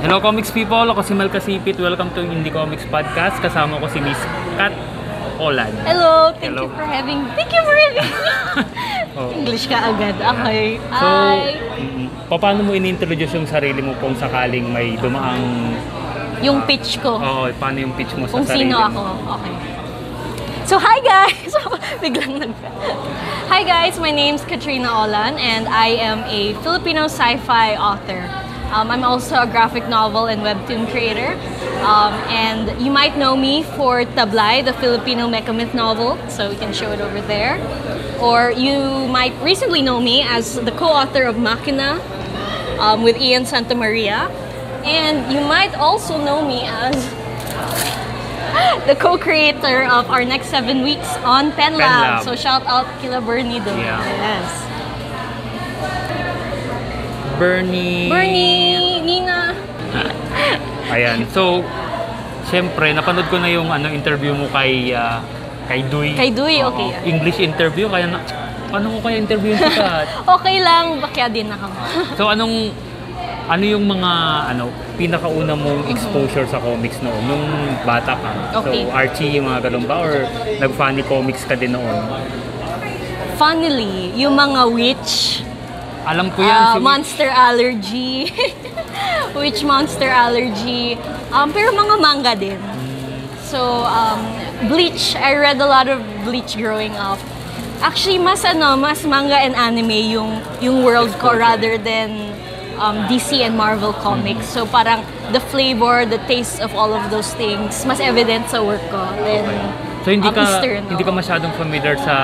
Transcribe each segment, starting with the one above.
Hello comics people, ako si Mal Kasipit. Welcome to Indie Comics Podcast. Kasama ko si Miss Kat Olan. Hello, thank Hello. you for having Thank you for having me. Oh. English ka agad. Okay. So, Hi. mm, paano mo in-introduce yung sarili mo kung sakaling may dumaang... Yung pitch ko. Oo, paano yung pitch mo sa kung sarili sino mo? ako. Okay. So, hi guys! Biglang nag... Hi guys, my name's Katrina Olan and I am a Filipino sci-fi author. Um, I'm also a graphic novel and webtoon creator. Um, and you might know me for Tablay, the Filipino mecha myth novel. So we can show it over there. Or you might recently know me as the co-author of Machina um, with Ian Santa Maria. And you might also know me as the co-creator of our next seven weeks on Pen Pen. So shout out kila Bernie. Yeah. Yes. Bernie... Bernie, Nina. Ayan. So, syempre, napanood ko na yung ano interview mo kay ah, kay Dui. Kay Dui, Oo. okay. English interview, kaya na... Paano ko kaya interview si Kat? Okay lang, bakya din ako. So anong ano yung mga ano pinakauna mong exposure sa comics noon nung bata ka? Okay. So Archie yung mga ganun ba or nag-funny comics ka din noon? Funnily, yung mga witch, Alam ko yan uh, si monster allergy, witch monster allergy, um, pero mga manga din. So, um, Bleach, I read a lot of Bleach growing up. Actually, mas ano, mas manga and anime yung yung world ko rather than um, DC and Marvel comics. So parang the flavor, the taste of all of those things, mas evident sa work ko than So hindi um, ka Eastern, hindi ka masyadong familiar sa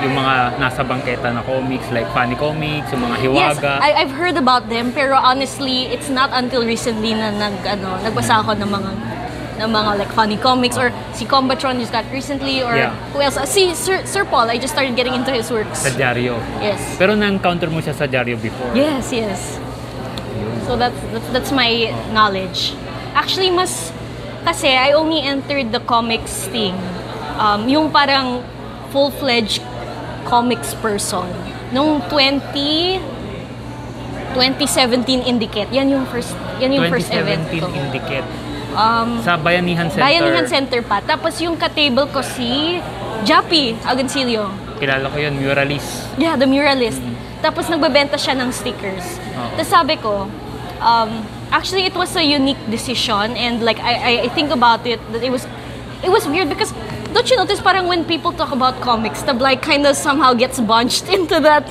yung mga nasa bangketa na comics like funny comics, yung mga Yes, hiwaga. I, I've heard about them pero honestly, it's not until recently na nag ano, nagbasa ako ng mga ng mga like funny comics or si Combatron just got recently or Yeah. who else? Si Sir, Sir Paul, I just started getting into his works. sa dyaryo. Yes. Pero na-encounter mo siya sa dyaryo before. Yes, yes. So that's that's, that's my knowledge. Actually, mas kasi I only entered the comics thing. Um, yung parang full-fledged comics person. Nung 20 2017 Indicate. Yan yung first yan yung first event 2017 ko. Indicate. Um, Sa Bayanihan Center. Bayanihan Center pa. Tapos yung ka-table ko si Jappy Agoncillo. Kilala ko yun, muralist. Yeah, the muralist. Tapos nagbebenta siya ng stickers. Oo. Tapos sabi ko, um, actually it was a unique decision and like I, I, I think about it that it was it was weird because don't you notice parang when people talk about comics, the like kind of somehow gets bunched into that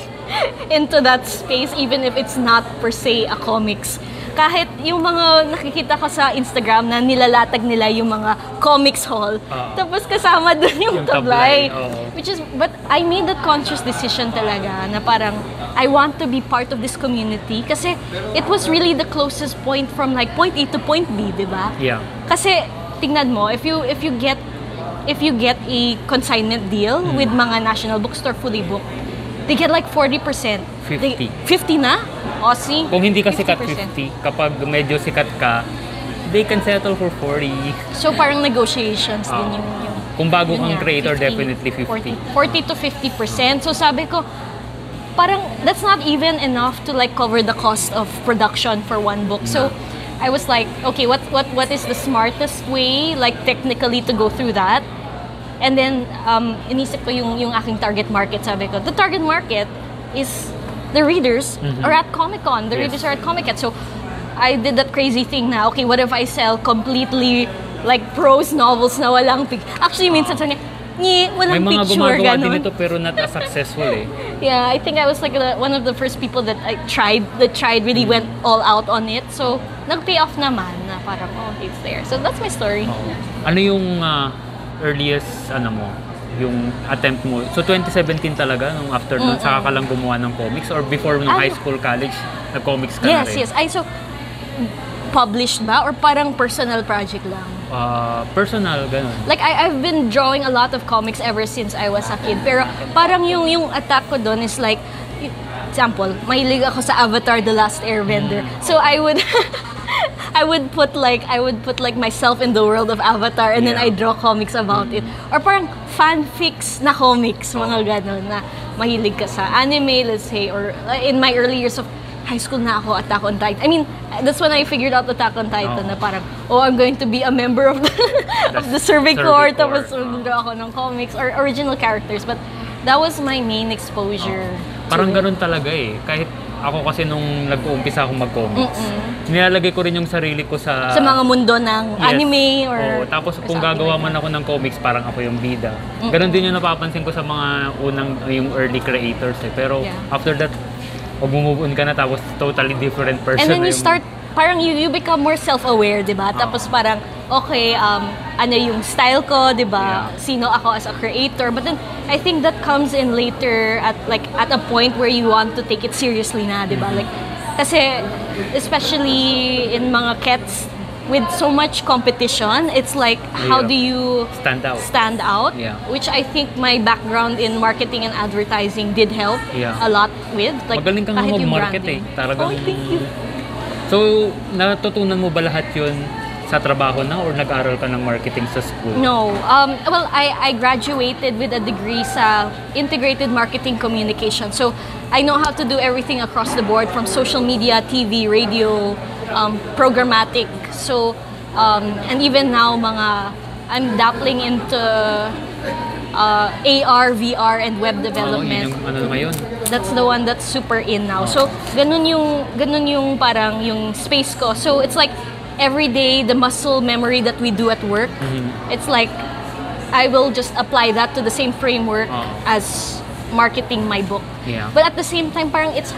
into that space even if it's not per se a comics. Kahit yung mga nakikita ko sa Instagram na nilalatag nila yung mga comics hall. Oo. Tapos kasama dun yung, Yung tablay, tablay. oo. Which is, but I made that conscious decision talaga na parang I want to be part of this community kasi it was really the closest point from like point A to point B, di ba? Yeah. Kasi tingnan mo, if you if you get if you get a consignment deal Hmm. with mga national bookstore fully booked, they get like 40%. 50. They, 50 na? O, see? Kung hindi ka sikat 50, 50%. kapag medyo sikat ka, they can settle for 40. So parang negotiations Oo. din yung, yung Kung bago kang creator, 50, definitely 50. 40, 40 to 50%. So sabi ko, parang that's not even enough to like cover the cost of production for one book. So I was like, okay, what what what is the smartest way like technically to go through that? And then um inisip ko yung yung aking target market, sabi ko. The target market is the readers are at Comic-Con. The Yes. readers are at Comic-Con. So I did that crazy thing na, okay, what if I sell completely like prose novels na walang pic? Actually, minsan sa niya, Nyi, May walang mga picture, gumagawa din ito pero not as successful eh. Yeah, I think I was like the, one of the first people that I tried, that tried, really went all out on it. So, nag-pay off naman na parang, oh, it's there. So, that's my story. Ano yung ah, earliest ano mo, yung attempt mo? So 2017 talaga nung after nun, saka ka lang gumawa ng comics or before nung Ah, high school, college, nag-comics ka na Yes, rin? yes. Ay, so, published ba? Or parang personal project lang? Ah, personal, ganun. Like, I, I've been drawing a lot of comics ever since I was a kid. Pero parang yung, yung attack ko doon is like, example, mahilig ako sa Avatar The Last Airbender. So I would... I would put like I would put like myself in the world of Avatar and then Yeah. I draw comics about it. Or parang fanfics na comics, mga ganon na mahilig ka sa anime, let's say, or uh, in my early years of high school na ako, Attack on Titan. I mean, that's when I figured out Attack on Titan Oh. na parang, oh, I'm going to be a member of the, of the Survey Corps, tapos magdodra ako ng comics or original characters. But that was my main exposure. Parang to it. ganun talaga eh. Kahit ako kasi nung nag-uumpisa akong mag-comics, nilalagay ko rin yung sarili ko sa... Sa mga mundo ng Yes. anime or... Oo, tapos or kung gagawa man ako ng comics, parang ako yung bida. Ganon din yung napapansin ko sa mga unang, yung early creators eh. Pero Yeah. after that, pag move on ka na, tapos totally different person And then you start, parang you, you become more self-aware, di ba? Tapos parang, okay, um, ano yung style ko, di ba? Yeah. Sino ako as a creator. But then, I think that comes in later at like at a point where you want to take it seriously na, di ba? Mm-hmm. Like, kasi, especially in mga kets, with so much competition, it's like, how Yeah. do you stand out. stand out, Yeah. which I think my background in marketing and advertising did help Yeah. a lot with. Like, Magaling kang mag-market eh. Talagang- Oh, thank you. So, natutunan mo ba lahat yun sa trabaho na or nag-aral ka ng marketing sa school? No. Um, well, I, I graduated with a degree sa integrated marketing communication. So, I know how to do everything across the board from social media, TV, radio, um, programmatic. So, um, and even now, mga, I'm dabbling into uh, AR, VR, and web Oo, yun development. yung ano ngayon. That's the one that's super in now. So, ganun yung, ganun yung parang yung space ko. So, it's like every day, the muscle memory that we do at work, it's like I will just apply that to the same framework Oh. as marketing my book. Yeah. But at the same time, parang it's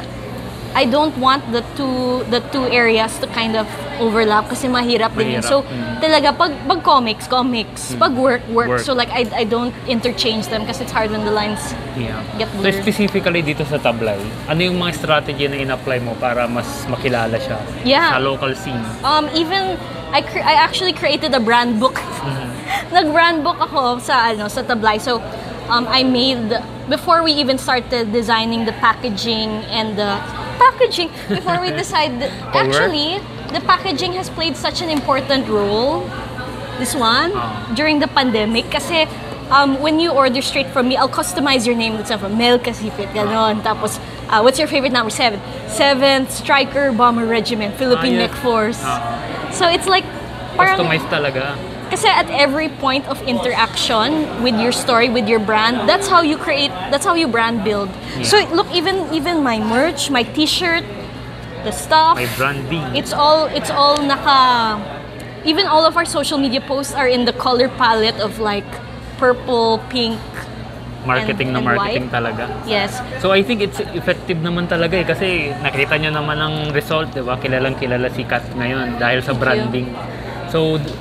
I don't want the two the two areas to kind of overlap kasi mahirap, din yun. Mahirap. So, Mm. talaga pag pag comics, comics, pag work, work. Work. So like I I don't interchange them kasi it's hard when the lines Yeah. Get So blurred. specifically dito sa Tablay, ano yung mga strategy na in-apply mo para mas makilala siya Yeah. sa local scene? Um, even I cre- I actually created a brand book. Mm-hmm. Nag-brand book ako sa ano sa Tablay. So um, I made before we even started designing the packaging and the packaging before we decide. Actually the packaging has played such an important role this one Ah. during the pandemic kasi um, when you order straight from me, I'll customize your name. Let's say from Mel Kasipit, ganon. Tapos, uh, what's your favorite number? Seven. Seventh Striker Bomber Regiment, Philippine Ah, yes. Force. Ah. So it's like, parang, Customized talaga. Kasi at every point of interaction with your story, with your brand, that's how you create, that's how you brand build. So look, even even my merch, my T-shirt, the stuff, May branding. it's all it's all naka even all of our social media posts are in the color palette of like purple, pink. marketing na and marketing white. talaga. Yes. So I think it's effective naman talaga eh kasi nakita nyo naman ang result, 'di ba? Kilalang kilala si Kat ngayon dahil sa Thank you. branding. So d-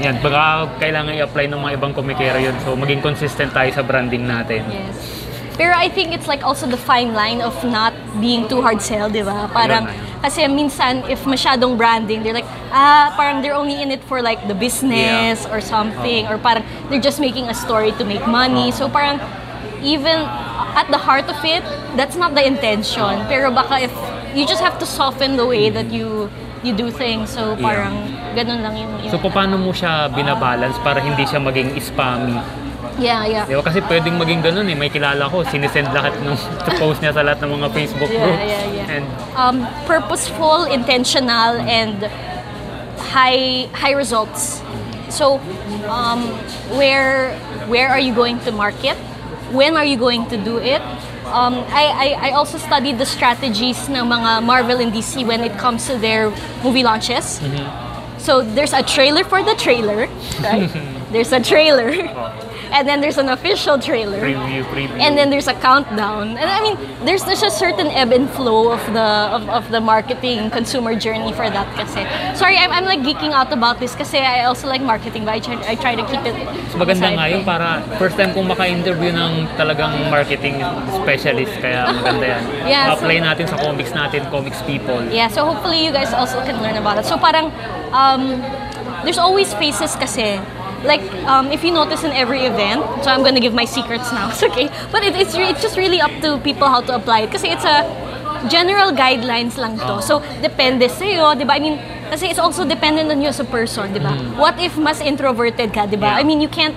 yan, baka kailangan i-apply ng mga ibang komikero yun. So maging consistent tayo sa branding natin. Yes. Pero I think it's like also the fine line of not being too hard sell, di ba? Parang, kasi minsan, if masyadong branding, they're like, ah, parang they're only in it for like the business or something. Or parang they're just making a story to make money. So parang, even at the heart of it, that's not the intention. Pero baka if, you just have to soften the way that you you do things. So Yeah. parang, ganun lang yung... yung So paano mo siya binabalance para hindi siya maging spammy? yeah, yeah. Di ba? Kasi pwedeng maging ganun eh. May kilala ko, sinisend lahat ng post niya sa lahat ng mga Facebook Yeah, groups. yeah, yeah. And um, purposeful, intentional, and high high results. So, um, where where are you going to market? When are you going to do it? Um, I, I, I also studied the strategies ng mga Marvel and DC when it comes to their movie launches. So there's a trailer for the trailer, right? there's a trailer, and then there's an official trailer. preview, preview. And then there's a countdown. And I mean, there's there's a certain ebb and flow of the of, of the marketing consumer journey for that kasi. Sorry, I'm, I'm like geeking out about this kasi I also like marketing but I try, I try to keep it Mas maganda nga yun para first time kong maka-interview ng talagang marketing specialist kaya maganda yan. Yeah, so- apply natin sa comics natin, comics people. Yeah, so hopefully you guys also can learn about it. So parang um, there's always phases kasi. Like um, if you notice in every event, so I'm gonna give my secrets now. It's okay, but it, it's it's just really up to people how to apply it. because it's a general guidelines lang to. So depende sa'yo, di ba? I mean, kasi it's also dependent on you as a person, di ba? What if mas introverted ka, di ba? I mean, you can't.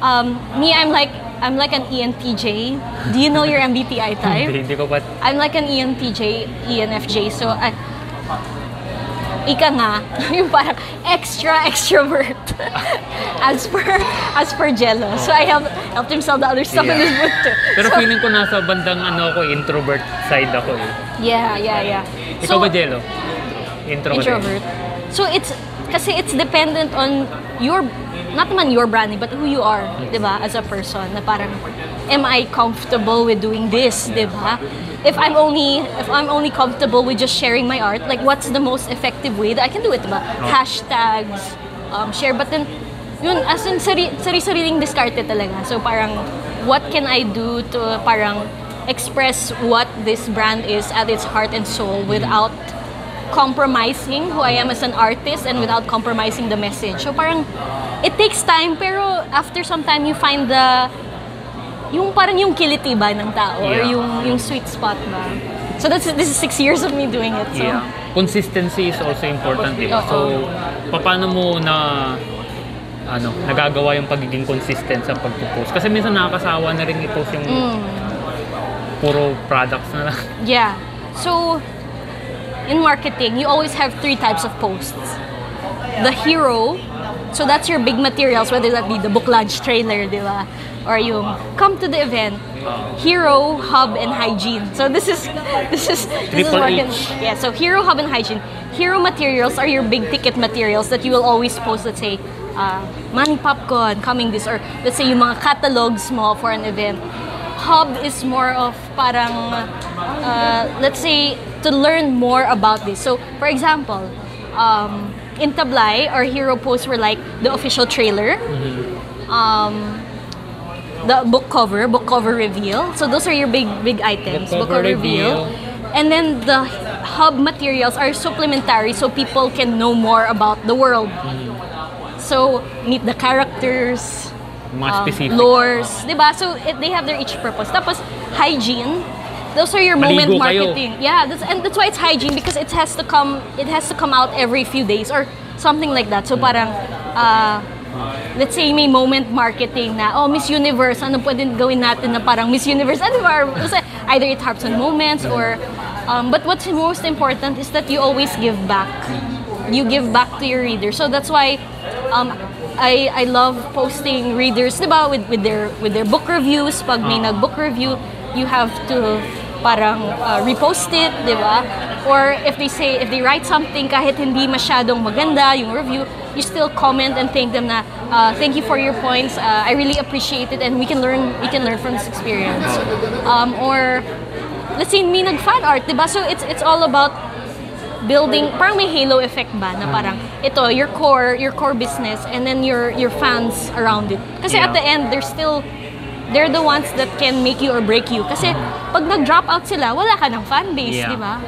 Um, me, I'm like I'm like an ENTJ. Do you know your MBTI type? Hindi, hindi ko pa... I'm like an ENTJ, ENFJ. So, I, ika nga, yung parang extra extrovert as per as per Jello. So I helped helped him sell the other stuff in Yeah. this book too. Pero so, feeling ko nasa bandang ano ako, introvert side ako eh. yeah, yeah, yeah. Ikaw ba, Jello? Intro ka din? introvert. So it's kasi it's dependent on your not naman your branding but who you are, 'di ba? As a person na parang am I comfortable with doing this, 'di ba? If I'm only if I'm only comfortable with just sharing my art, like what's the most effective way that I can do it, 'di ba? Hashtags, um, share but then yun as in sari, sari-sariling diskarte talaga. So parang what can I do to parang express what this brand is at its heart and soul without compromising who I am as an artist and without compromising the message. So parang it takes time pero after some time you find the yung parang yung kiliti ba ng tao or Yeah. yung yung sweet spot ba. So that's this is six years of me doing it. So Yeah. Consistency is also important? Oo. So, paano mo na ano, nagagawa yung pagiging consistent sa pagpo-post? Kasi minsan nakakasawa na rin i-post yung Mm. puro products na lang. Yeah. So, in marketing, you always have three types of posts. The hero, so that's your big materials, whether that be the book launch trailer, di ba? Or yung come to the event. Hero, hub, and hygiene. So this is this is this is Triple marketing. H. Yeah. So hero, hub, and hygiene. Hero materials are your big ticket materials that you will always post. Let's say, uh, money popcorn coming this, or let's say yung mga catalogs mo for an event. Hub is more of parang, uh, let's say, to learn more about this. So, for example, um, in Tablay, our hero posts were like the official trailer, um, the book cover, book cover reveal. So those are your big, big items. Book cover reveal. And then the hub materials are supplementary so people can know more about the world. So, meet the characters, Mga um, specific. lores, 'di ba? So it, they have their each purpose. Tapos hygiene, those are your Maligo moment kayo. marketing. Yeah, that's, and that's why it's hygiene because it has to come it has to come out every few days or something like that. So parang uh, let's say may moment marketing na oh Miss Universe, ano pwedeng gawin natin na parang Miss Universe, ano ba? Either it harps on moments or um, but what's most important is that you always give back you give back to your readers. So that's why um, I I love posting readers, 'di ba, with with their with their book reviews. Pag may nag-book review, you have to parang uh, repost it, 'di ba? Or if they say if they write something kahit hindi masyadong maganda yung review, you still comment and thank them na uh, thank you for your points. Uh, I really appreciate it and we can learn we can learn from this experience. Um, or let's say may nag-fan art, 'di ba? So it's it's all about building parang may halo effect ba na parang ito your core your core business and then your your fans around it kasi Yeah. at the end they're still they're the ones that can make you or break you kasi pag nag-drop out sila wala ka ng fan base Yeah. di ba.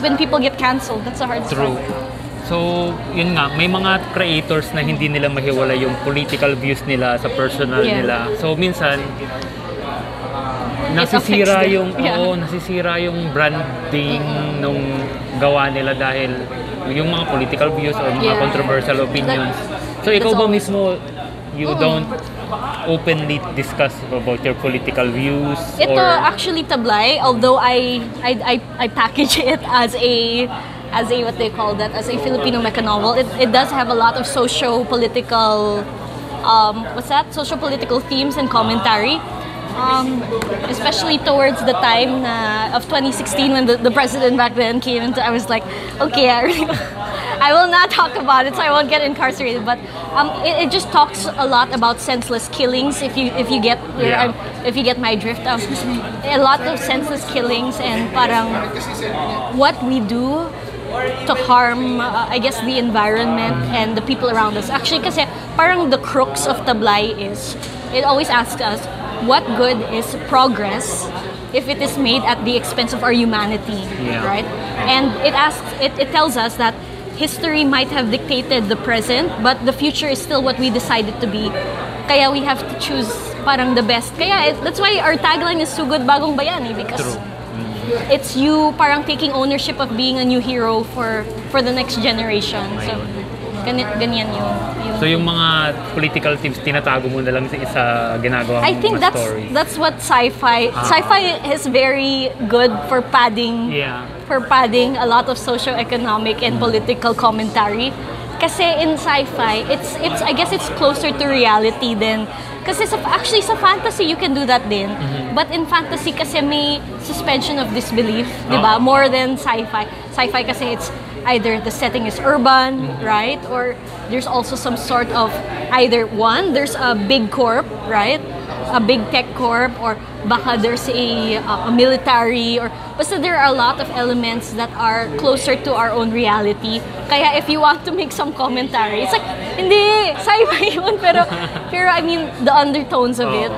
When people get canceled that's the hardest True. part So, yun nga, may mga creators na hindi nila mahiwala yung political views nila sa personal Yeah. nila. So, minsan, nasisira yung, Yeah. oo, nasisira yung branding nung gawa nila dahil yung mga political views or mga Yeah. controversial opinions. So, ikaw ba mismo, you don't openly discuss about your political views? Ito or, actually tablay, although I, I I I package it as a as a what they call that as a Filipino mecha novel. It, it does have a lot of socio-political um, what's that? Socio-political themes and commentary. Um, especially towards the time na, of 2016 when the, the president back then came into I was like, okay, I really I will not talk about it so I won't get incarcerated. But um, it, it just talks a lot about senseless killings if you if you get Yeah. I'm if you get my drift um, a lot of senseless killings and parang what we do to harm uh, I guess the environment and the people around us actually kasi parang the crux of Tablay is it always asks us what good is progress if it is made at the expense of our humanity Yeah. right and it asks it, it tells us that history might have dictated the present but the future is still what we decided to be kaya we have to choose parang the best kaya it, that's why our tagline is sugod bagong bayani because True. it's you parang taking ownership of being a new hero for for the next generation so. Ganyan, ganyan yung, yung So yung mga political themes, tinatago mo na lang sa isa ginagawa I think that's stories. that's what sci-fi Ah. sci-fi is very good for padding Yeah. For padding a lot of socio-economic and mm. political commentary. Kasi in sci-fi, it's it's I guess it's closer to reality than kasi sa, actually sa fantasy you can do that din. Mm-hmm. But in fantasy kasi may suspension of disbelief, 'di ba? Ah. More than sci-fi. Sci-fi kasi it's either the setting is urban, mm-hmm. right? Or there's also some sort of either one, there's a big corp, right? a big tech corp or baka there's a, uh, a military or basta there are a lot of elements that are closer to our own reality. Kaya if you want to make some commentary, it's like, hindi, sci-fi yun, pero, pero I mean, the undertones of it,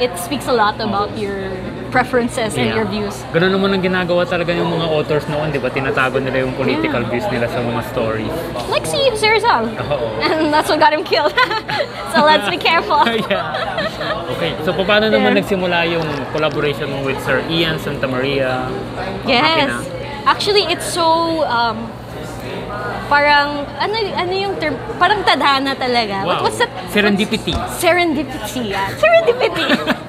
it speaks a lot about your preferences and your views. Ganun naman ang ginagawa talaga yung mga authors noon, di ba? Tinatago nila yung political views nila sa mga stories. Like si Rizal. Oo. And that's what got him killed. so let's be careful. yeah. Okay, so paano naman There. nagsimula yung collaboration mo with Sir Ian Santa Maria? Yes. Makina. Actually, it's so um, parang ano ano yung term parang tadhana talaga. What, Wow. what's that? Serendipity. Serendipity. Yeah. Serendipity.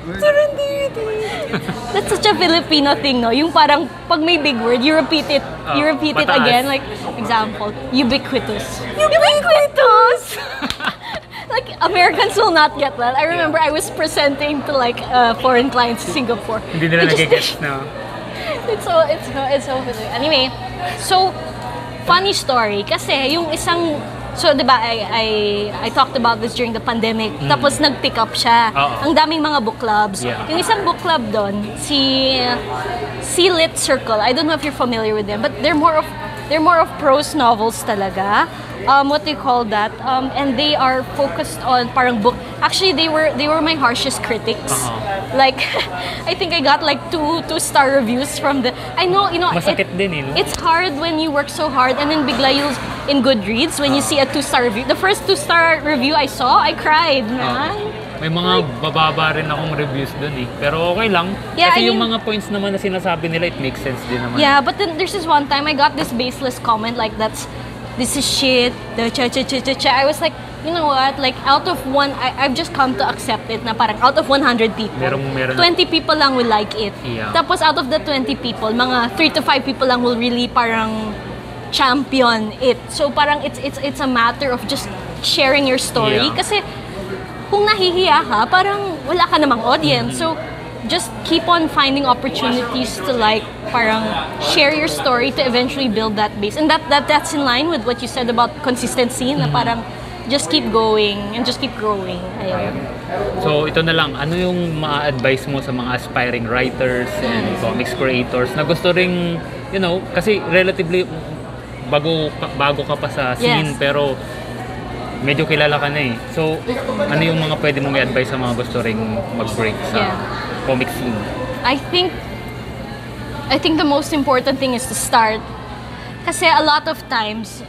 That's such a Filipino thing, no? Yung parang pag may big word, you repeat it. you Oh, repeat it again. Like, example, ubiquitous. Ubiquitous! like, Americans will not get that. I remember I was presenting to like uh, foreign clients in Singapore. Hindi nila nagigets na. it's so it's so it's so funny. Anyway, so funny story kasi yung isang So, di ba, I, I, I talked about this during the pandemic. Tapos, nag-pick up siya. Mm. Oo. Ang daming mga book clubs. Yeah. Yung isang book club doon, si Si Lit Circle. I don't know if you're familiar with them, but they're more of they're more of prose novels talaga. Um, what do you call that? Um, and they are focused on parang book. Actually, they were they were my harshest critics. Uh-huh. Like, I think I got like two two star reviews from the. I know, you know, Masakit it- din eh, no? It's hard when you work so hard and then bigla you'll in Goodreads when you see a two star review. The first two star review I saw, I cried, man. May mga bababa rin akong reviews dun eh. Pero okay lang. Yeah, Kasi I yung mean- mga points naman na sinasabi nila, it makes sense din naman. Yeah, but then there's this one time I got this baseless comment like that's this is shit. The cha cha cha cha cha. I was like, you know what? Like out of one, I, I've just come to accept it. Na parang out of 100 people, Merong, meron. 20 people lang will like it. Yeah. Tapos out of the 20 people, mga 3 to 5 people lang will really parang champion it. So parang it's it's it's a matter of just sharing your story Yeah. kasi kung nahihiya ka, parang wala ka namang audience. So just keep on finding opportunities to like parang share your story to eventually build that base. And that that that's in line with what you said about consistency na parang just keep going and just keep growing. Ayun. So ito na lang, ano yung ma-advise mo sa mga aspiring writers and comics creators na gusto ring, you know, kasi relatively bago bago ka pa sa scene Yes. pero medyo kilala ka na eh. So ano yung mga pwede mong i-advise sa mga gusto ring mag-break sa Yeah. comic scene? I think I think the most important thing is to start. Kasi a lot of times,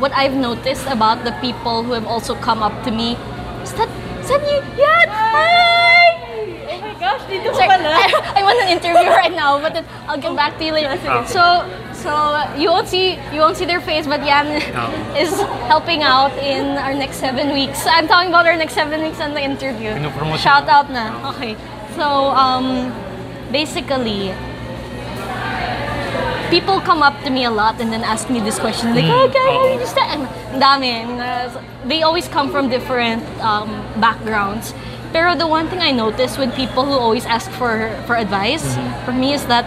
what I've noticed about the people who have also come up to me is that, saan you, yan, hi! Oh my gosh, dito Sorry, I, I'm on an interview right now, but then I'll get back to you later. Okay. So, so you won't see you won't see their face, but Yan Oh. is helping out in our next seven weeks. I'm talking about our next seven weeks on the interview. Shout out na. Okay. So, um, basically, people come up to me a lot and then ask me this question like, Mm, oh, can oo. you dami. Uh, They always come from different um, backgrounds. Pero the one thing I notice with people who always ask for, for advice, Mm-hmm. for me is that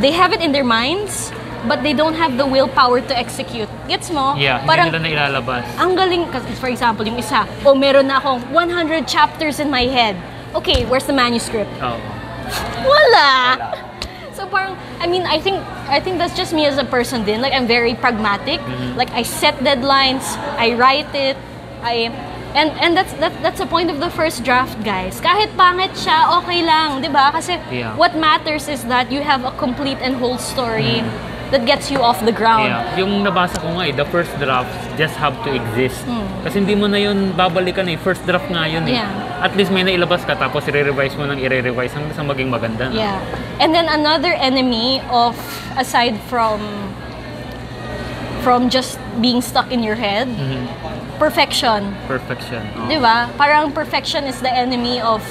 they have it in their minds, but they don't have the willpower to execute. Gets mo? Yeah, Parang, hindi nila na ilalabas. ang galing, kasi for example, yung isa, oh, meron na akong 100 chapters in my head. Okay, where's the manuscript? Oo. Wala! So parang, I mean, I think, I think that's just me as a person din. Like, I'm very pragmatic. Like, I set deadlines, I write it, I, and, and that's, that, that's the point of the first draft, guys. Kahit pangit siya, okay lang, di ba? Kasi Yeah. what matters is that you have a complete and whole story that gets you off the ground. Yeah, yung nabasa ko nga eh, the first draft just have to exist. Kasi hindi mo na yun babalikan eh. First draft nga yun eh. Yeah. At least may nailabas ka tapos i-revise mo nang i-revise hanggang sa maging maganda na. Yeah. And then another enemy of aside from from just being stuck in your head. Mhm. Perfection. Perfection. Oh. Di ba? Parang perfection is the enemy of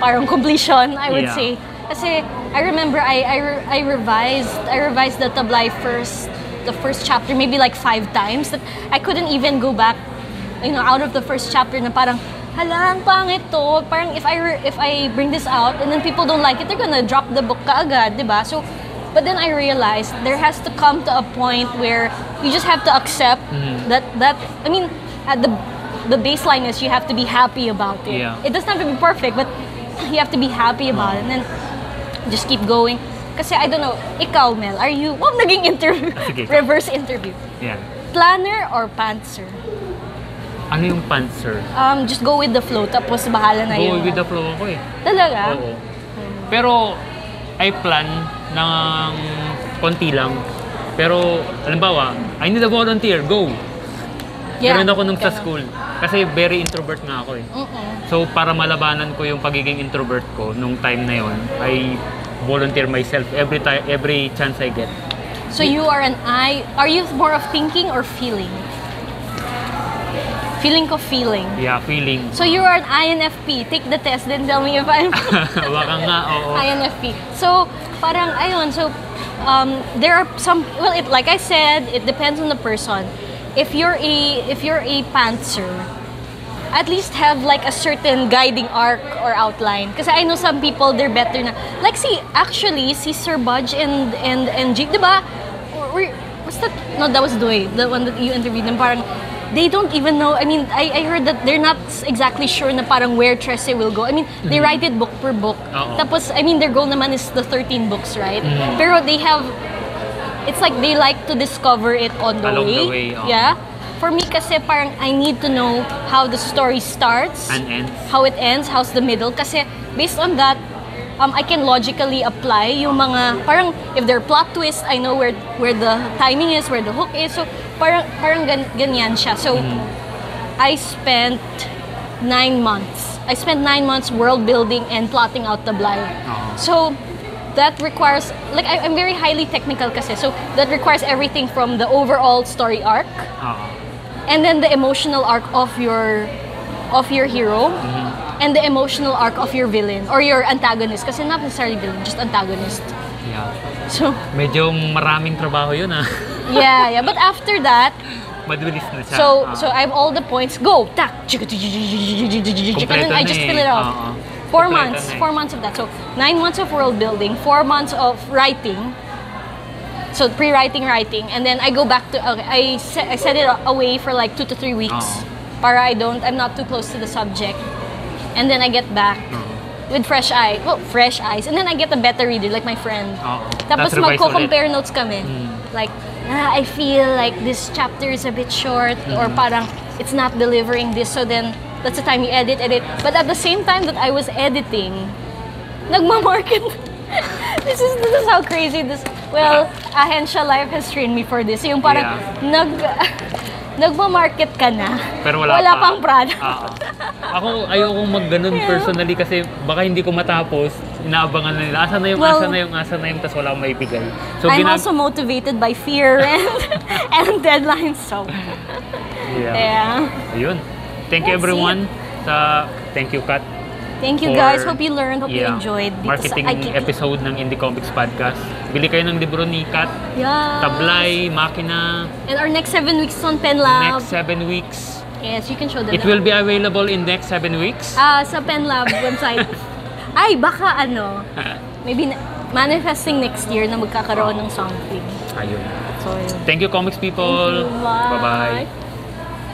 parang completion, I would Yeah. say. Kasi I remember I I, re- I revised I revised the Tablay first the first chapter maybe like five times that I couldn't even go back you know out of the first chapter na parang hala, ang pangit to. Parang if I if I bring this out and then people don't like it, they're gonna drop the book kaagad, di ba? So, but then I realized there has to come to a point where you just have to accept that that I mean, at the the baseline is you have to be happy about it. Yeah. It doesn't have to be perfect, but you have to be happy about it and then just keep going. Kasi I don't know, ikaw Mel, are you, wow, naging interview, Sige. reverse interview. Yan. Planner or pantser? Ano yung pantser? Um, just go with the flow, tapos bahala na Go yun. with the flow ako eh. Talaga? Oo. Pero, I plan ng konti lang. Pero, halimbawa, I need a volunteer, go! Yeah. Meron ako nung sa Ganun. school. Kasi very introvert nga ako eh. Mm-mm. So, para malabanan ko yung pagiging introvert ko nung time na yon, I volunteer myself every time, every chance I get. So you are an I, are you more of thinking or feeling? Feeling ko feeling. Yeah, feeling. So you are an INFP. Take the test, then tell me if I'm Baka nga, oo. INFP. So, parang, ayun, so, um, there are some, well, it, like I said, it depends on the person. If you're a, if you're a pantser, at least have like a certain guiding arc or outline. Kasi I know some people, they're better na, like see, actually, si Sir Budge and, and, and Jake, di ba? What's that? No, that was Dway, the one that you interviewed them. Parang, they don't even know, I mean, I, I heard that they're not exactly sure na parang where Trece will go. I mean, they write it book per book. Oo. Tapos, I mean, their goal naman is the 13 books, right? Mhm. Pero they have, it's like they like to discover it on the Along way. the way, oo. Yeah. For me kasi parang I need to know how the story starts, And ends. how it ends, how's the middle. Kasi based on that, um, I can logically apply yung mga, parang if there are plot twists, I know where where the timing is, where the hook is. So parang, parang gan, ganyan siya. So I spent nine months. I spent nine months world building and plotting out the Bly. Oo. So that requires like I, I'm very highly technical kasi. So that requires everything from the overall story arc Oo. and then the emotional arc of your of your hero Mm-hmm. And the emotional arc of your villain or your antagonist kasi not necessarily villain just antagonist Yeah. so Medyo maraming trabaho yun ah. yeah yeah but after that Mabilis na siya. so Ah. so I have all the points go tak and then I just eh. fill it out Oo. four Kompleto months eh. four months of that so nine months of world building four months of writing so pre-writing writing and then I go back to okay, I set, I set it away for like two to three weeks Oo. para I don't I'm not too close to the subject and then I get back Oo. with fresh eye well fresh eyes and then I get a better reader like my friend Oo. tapos Tapos revise magko-compare notes kami Mm. like ah, I feel like this chapter is a bit short or Mm-hmm. parang it's not delivering this so then that's the time you edit edit but at the same time that I was editing nagma-market this is this is how crazy this well ahensya life has trained me for this yung parang Yeah. nag nagma-market ka na Pero wala, pa. pang product Oo. Ako, ayokong mag-ganun personally kasi baka hindi ko matapos. Inaabangan na nila. Asa na yung, Well, asa na yung, asa na yung, tas wala akong maibigay. So, I'm also motivated by fear and and deadlines so Yeah. yeah Ayun. Thank you That's everyone sa thank you Kat Thank you guys. Hope you learned. Hope you yeah, enjoyed. dito sa marketing IKK. episode ng Indie Comics Podcast. Bili kayo ng libro ni Kat, Yeah. Tablay, Makina, And our next seven weeks on Pen Lab. next seven weeks. Yes, you can show them. It will be available in next seven weeks. Ah, sa Pen Lab website. Ay, baka ano, maybe na- manifesting next year na magkakaroon ng something. Ayun. So, yun. Thank you comics people. Bye.